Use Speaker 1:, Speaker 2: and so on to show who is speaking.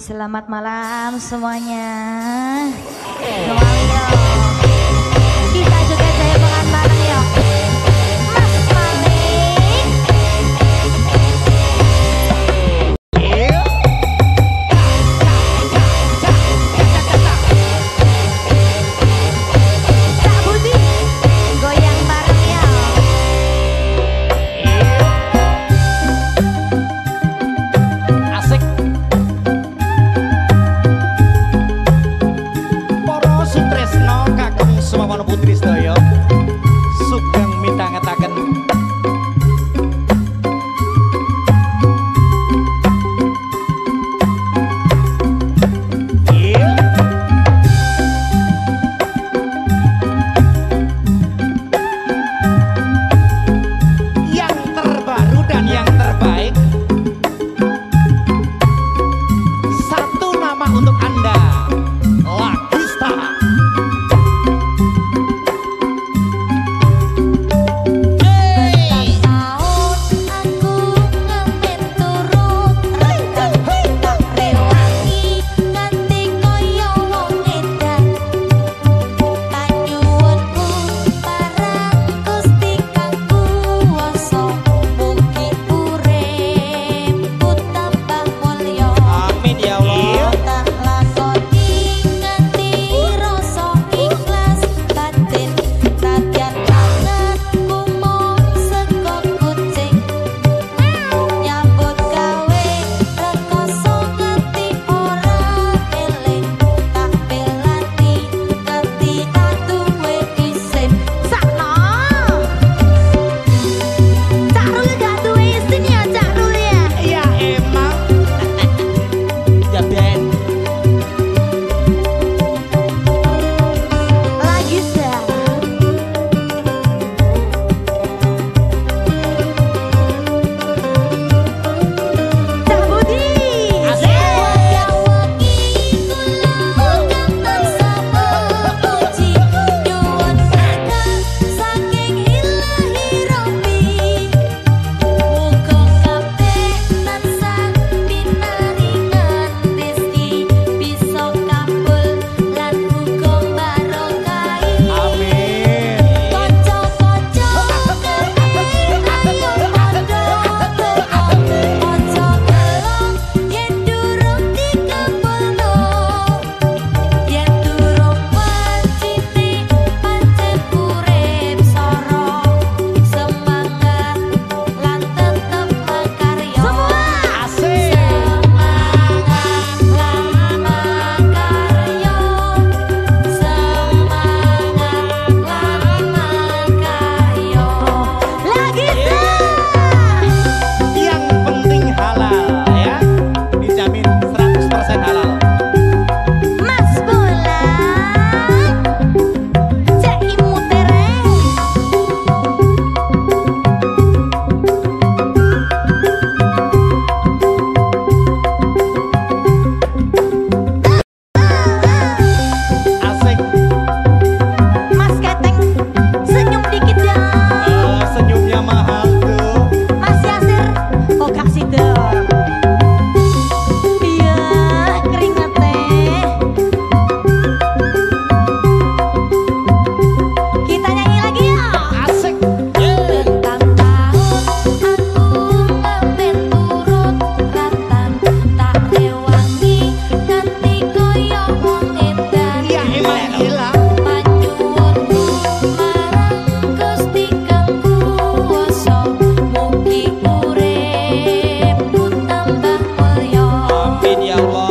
Speaker 1: Selamat malam semuanya. Kembali dong.
Speaker 2: Semawana putri sedaya love.